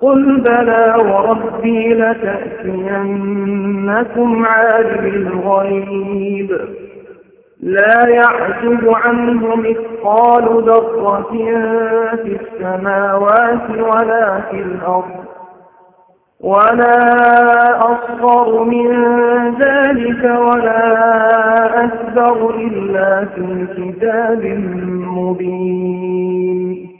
قل بلى وربي لتأتينكم عالم الغيب. لا يعجب عنه مثقال ذرة في السماوات ولا في الأرض ولا أصغر من ذلك ولا أكبر إلا في كتاب مبين.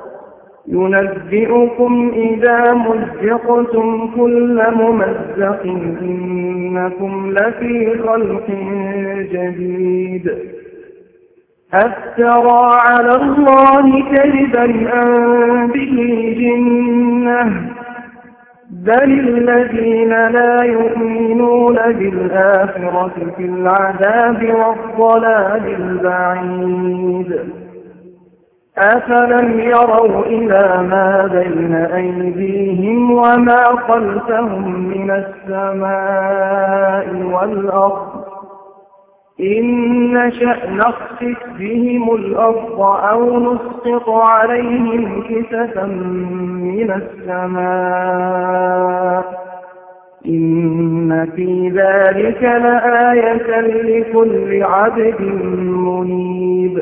ينبئكم إذا مزقتم كل ممزق إنكم لفي خلق جديد. أفترى على الله كذبا أن به جنة؟ بل الذين لا يؤمنون بالآخرة في العذاب والضلال البعيد. أفلم يروا إلى ما بين أيديهم وما خلفهم من السماء والأرض إن نشأ نخسف بهم الأرض أو نسقط عليهم كسفا من السماء إن في ذلك لآية لكل عبد منيب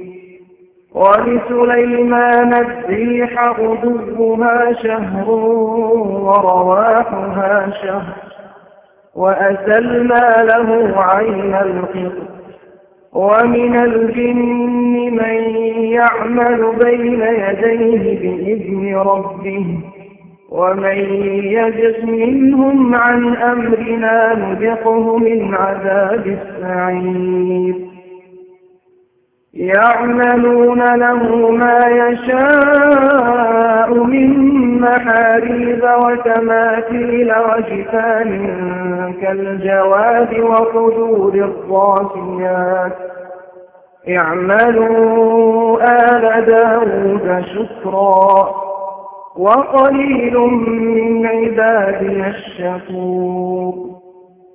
ولسليمان الريح غدوها شهر ورواحها شهر وأسلنا له عين القط ومن الجن من يعمل بين يديه بإذن ربه ومن يجد منهم عن أمرنا نذقه من عذاب السعير يعملون له ما يشاء من محاريب وتماثيل وجفان كالجواب وقدور الراسيات. اعملوا آل داود شكرا وقليل من عبادي الشكور.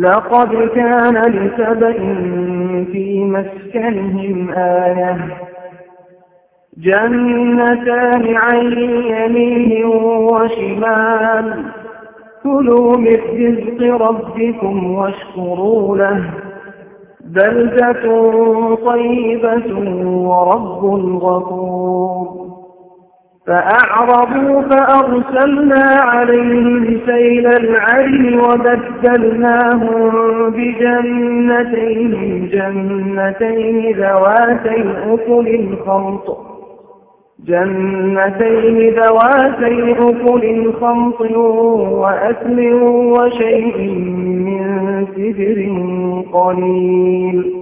لقد كان لسبأ في مسكنهم آية. جنتان عن يمين وشمال. كلوا من رزق ربكم واشكروا له. بلدة طيبة ورب غفور. فأعرضوا فأرسلنا عليهم سيل العرم وبدلناهم بجنتين جنتين ذواتي أكل خمط جنتين ذواتي أكل خمط وأكل وشيء من سدر قليل.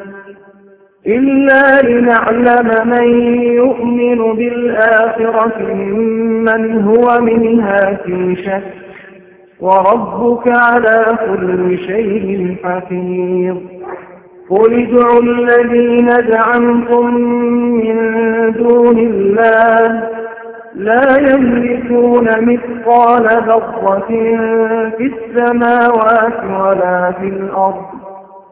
إلا لنعلم من يؤمن بالآخرة ممن هو منها في شك وربك على كل شيء حفيظ قل ادعوا الذين زعمتم من دون الله لا يملكون مثقال ذرة في السماوات ولا في الأرض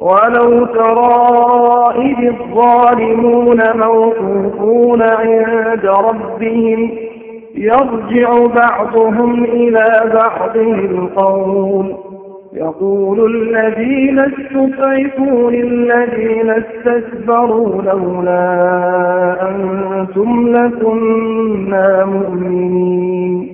ولو ترى إذ الظالمون موقوفون عند ربهم يرجع بعضهم إلى بعض القول. يقول الذين استضعفوا للذين استكبروا لولا أنتم لكنا مؤمنين.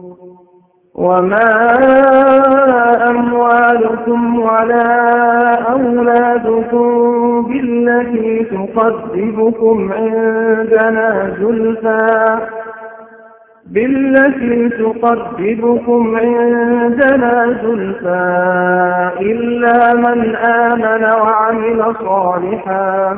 وما أموالكم ولا أولادكم بالتي تقربكم عندنا زلفى بالتي تقربكم عندنا زلفى إلا من آمن وعمل صالحا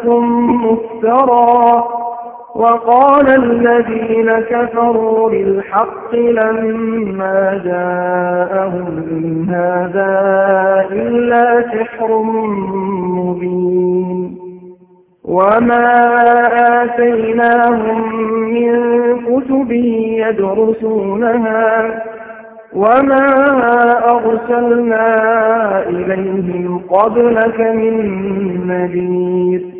إفك مفترى وقال الذين كفروا للحق لما جاءهم هذا إلا سحر مبين وما آتيناهم من كتب يدرسونها وما أرسلنا إليهم قبلك من نذير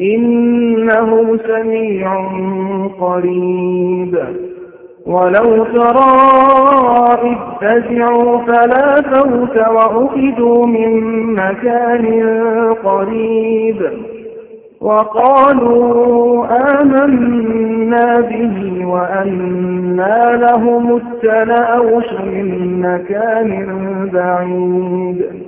إنه سميع قريب. ولو ترى إذ فزعوا فلا فوت وأخذوا من مكان قريب. وقالوا آمنا به وأنا لهم التناوش من مكان بعيد.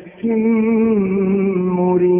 مريب.